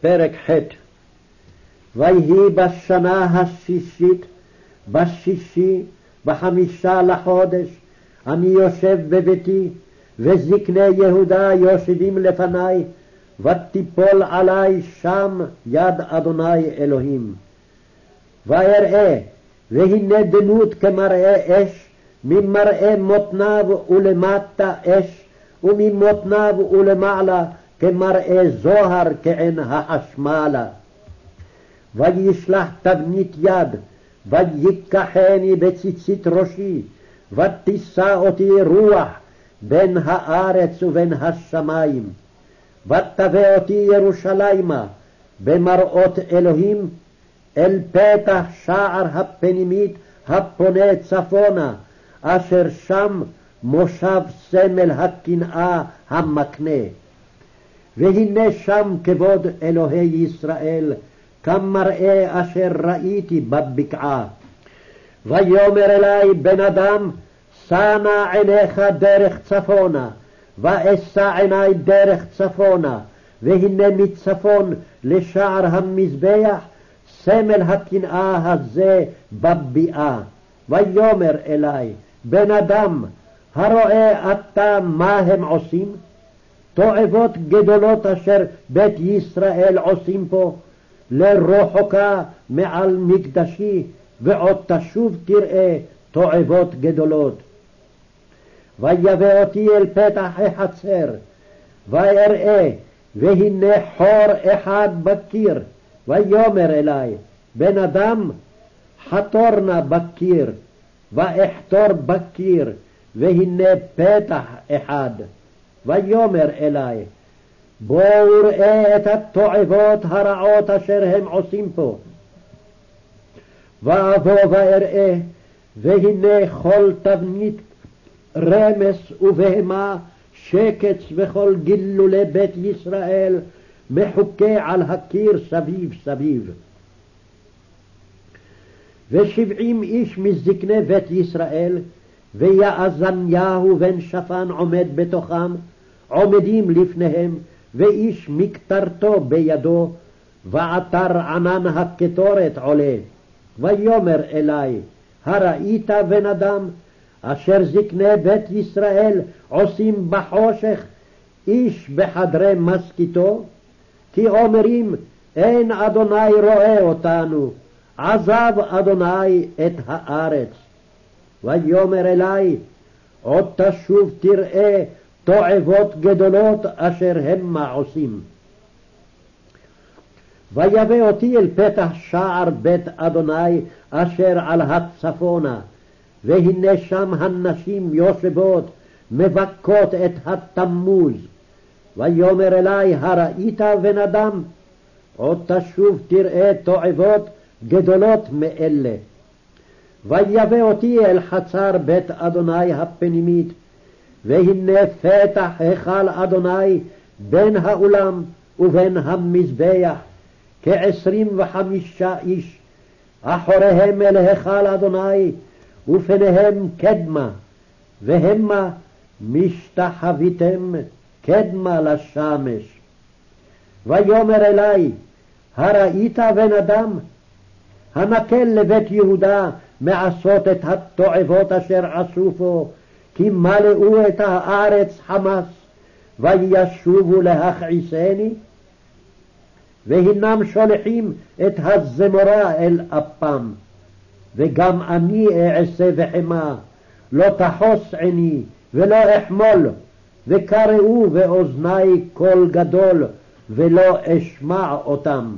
פרק ח' ויהי בשנה השישית, בשישי, בחמישה לחודש, אני יושב בביתי, וזקני יהודה יושבים לפניי, ותיפול עלי שם יד אדוני אלוהים. ואראה, והנה דנות כמראה אש, ממראה מותניו ולמטה אש, וממותניו ולמעלה כמראה זוהר כעין החשמלה. וישלח תבנית יד, ויקחני בציצית ראשי, ותישא אותי רוח בין הארץ ובין השמים. ותבא אותי ירושלימה במראות אלוהים אל פתח שער הפנימית הפונה צפונה, אשר שם מושב סמל הקנאה המקנה. והנה שם כבוד אלוהי ישראל, כמראה אשר ראיתי בבקעה. ויאמר אלי בן אדם, שא נא עיניך דרך צפונה, ואשא עיני דרך צפונה, והנה מצפון לשער המזבח, סמל הקנאה הזה בביאה. ויאמר אלי, בן אדם, הרואה אתה מה הם עושים? תועבות גדולות אשר בית ישראל עושים פה, לרחוקה מעל מקדשי, ועוד תשוב תראה תועבות גדולות. ויבא אותי אל פתח החצר, ואראה, והנה חור אחד בקיר, ויאמר אלי, בן אדם, חתור נא בקיר, ואחתור בקיר, והנה פתח אחד. ויאמר אלי, בואו ראה את התועבות הרעות אשר הם עושים פה. ואבוא ואראה, והנה כל תבנית רמס ובהמה, שקץ וכל גילולי בית ישראל, מחוקה על הקיר סביב סביב. ושבעים איש מזקני בית ישראל, ויעזניהו בן שפן עומד בתוכם, עומדים לפניהם, ואיש מקטרתו בידו, ועטר ענן הקטורת עולה. ויאמר אלי, הראית בן אדם, אשר זקני בית ישראל עושים בחושך, איש בחדרי משכיתו? כי אומרים, אין אדוני רואה אותנו, עזב אדוני את הארץ. ויאמר אלי, עוד תשוב תראה תועבות גדולות אשר המה עושים. ויבא אותי אל פתח שער בית אדוני אשר על הצפונה, והנה שם הנשים יושבות, מבכות את התמוז. ויאמר אלי, הראית בן אדם? עוד תשוב תראה תועבות גדולות מאלה. ויבא אותי אל חצר בית אדוני הפנימית, והנה פתח היכל אדוני בין האולם ובין המזבח, כעשרים וחמישה איש, אחוריהם אל היכל אדוני, ופניהם קדמה, והמה משתחוויתם קדמה לשמש. ויאמר אלי, הראית בן אדם? הנקל לבית יהודה מעשות את התועבות אשר עשו פה, כי מלאו את הארץ חמס, וישובו להכעיסני? והנם שולחים את הזמורה אל אפם. וגם אני אעשה בחמה, לא תחוס עיני, ולא אחמול, וקראו באוזני קול גדול, ולא אשמע אותם.